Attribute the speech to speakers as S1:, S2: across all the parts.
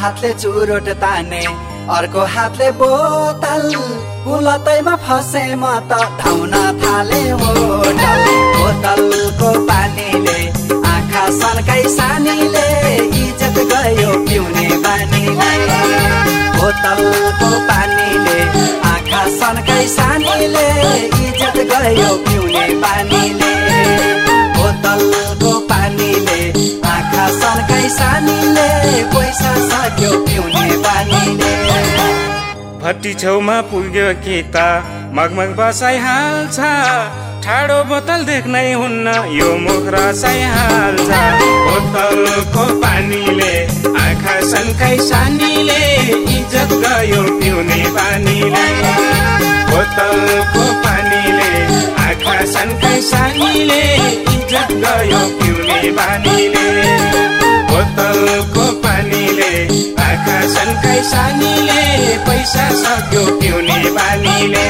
S1: हातले चुरोट ताने अर्को हातले बोतल कुलतैमा फसे म त धाउन थाले होटल बोतलको पानीले आँखा सन्काई सानीले इज्जत गयो पिउने बानीले बोतलको पानीले आँखा सन्काई सानीले इज्जत गयो पिउने पानीले। बोतलको पानीले सन्काई सानीले पैसा सक्यो पिउने पानीले।
S2: भट्टी छेउमा पुग्यो कि त मगमग बसाइहाल्छ ठाडो बोतल देख्नै हुन्न यो मुख रसाइहाल्छ बोतलको पानीले आँखा सन्काइ सानीले इज्जत गयो पिउने पानीले। बोतलको पानीले आँखा सन्काइ सानीले इज्जत गयो पिउने पानीले बोतलको पानीले आँखा सन्काइ सानीले पैसा सक्यो पिउने पानीले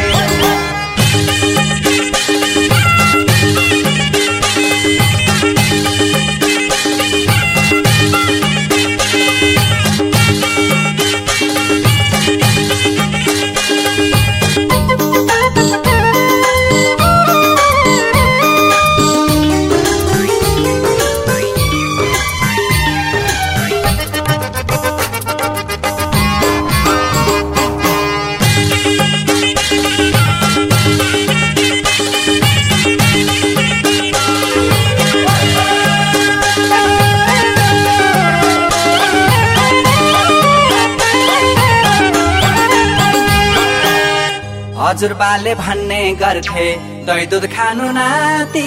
S1: हजुरबाले भन्ने गर्थे दही दुध खानु नाति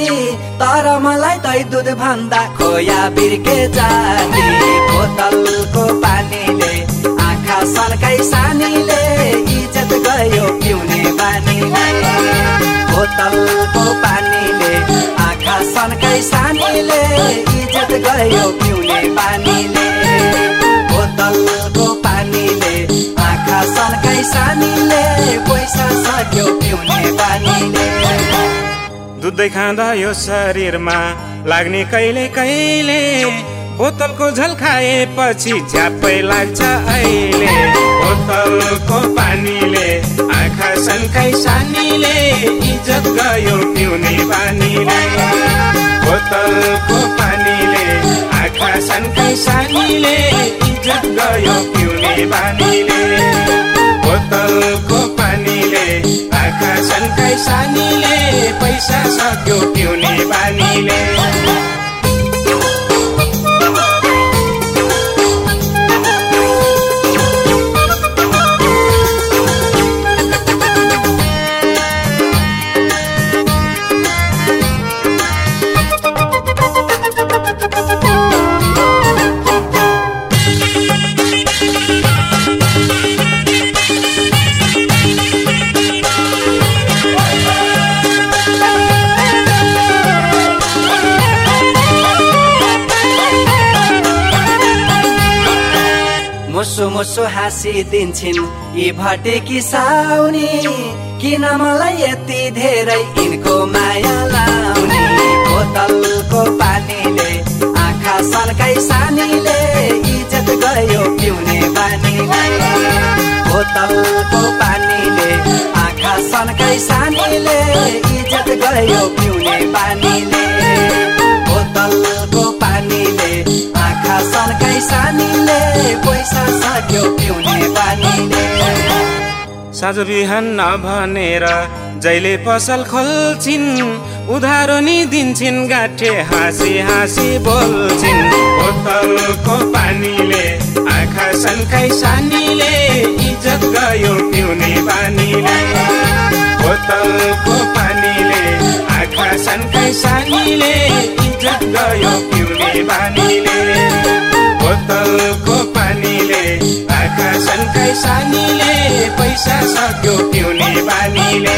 S1: तर मलाई दही दुध भन्दा खोया बिर्के जाति। बोतलको पानीले आँखा सन्काई सानीले इज्जत गयो पिउने बानीले। बोतलको पानीले आँखा सन्काई सानीले इज्जत गयो पिउने पानीले सानीले पैसा सक्यो पिउने पानीले
S2: दुधै खाँदा यो शरीरमा लाग्ने कहिले कहिले बोतलको झल खाएपछि झ्यापै लाग्छ अहिले बोतलको पानीले आँखा सन्काइ सानीले इज्जत गयो पिउने पानीले बोतलको पानीले आँखा सन्काइ सानीले इज्जत गयो पिउने पानीले बोतलको पानीले आँखा सन्काइ सानीले पैसा सक्यो पिउने पानीले
S1: मुसु मुसु हाँसिदिन्छन्। यी भटेकी साउनी किन मलाई यति धेरै यिनको माया लाउने? बोतलको पानीले आँखा सन्काई सानीले इज्जत गयो पिउने बानीले। बोतलको पानीले आँखा सन्काई सानीले इज्जत गयो पिउने पानीले सन्काई सानीले पैसा सक्यो पिउने पानीले
S2: साँझ बिहान नभनेर जहिले पसल खोल्छिन् उधारो नि दिन्छन् गाठे हाँसी हाँसी बोल्छिन्। बोतलको पानीले आँखा सन्काइ सानीले इज्जत गयो पिउने पानीले। बोतलको पानीले आँखा सन्काइ सानीले इज्जत गयो पिउने पानीले। सन्काइ सानीले पैसा सक्यो पिउने पानीले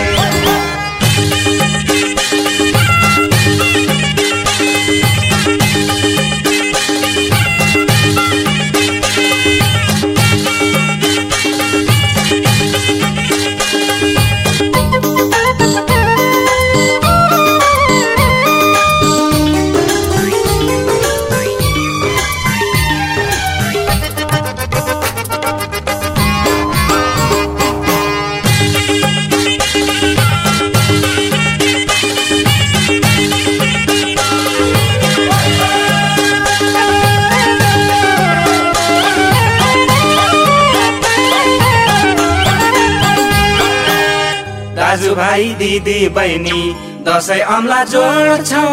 S2: दाजुभाइ दिदी बहिनी दसैँ अम्ला जोड्छौ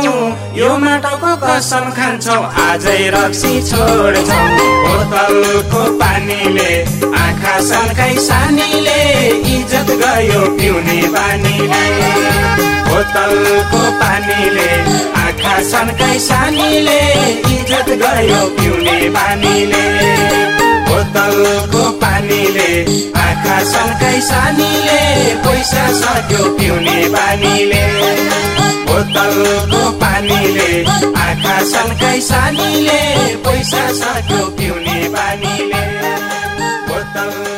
S2: यो माटोको कसम खान्छौ आजै रक्सी छोड्छौ। बोतलको पानीले आँखा सल्काइ सानीले इज्जत गयो पिउने पानीले बोतलको पानीले आँखा सन्काइ सानीले इज्जत गयो पिउने पानीले बोतलको पानीले सन्काइ सानीले पैसा सक्यो पिउने पानीले। बोतलको पानीले आँखा सन्काइ सानीले पैसा सक्यो पिउने पानीले। बोतल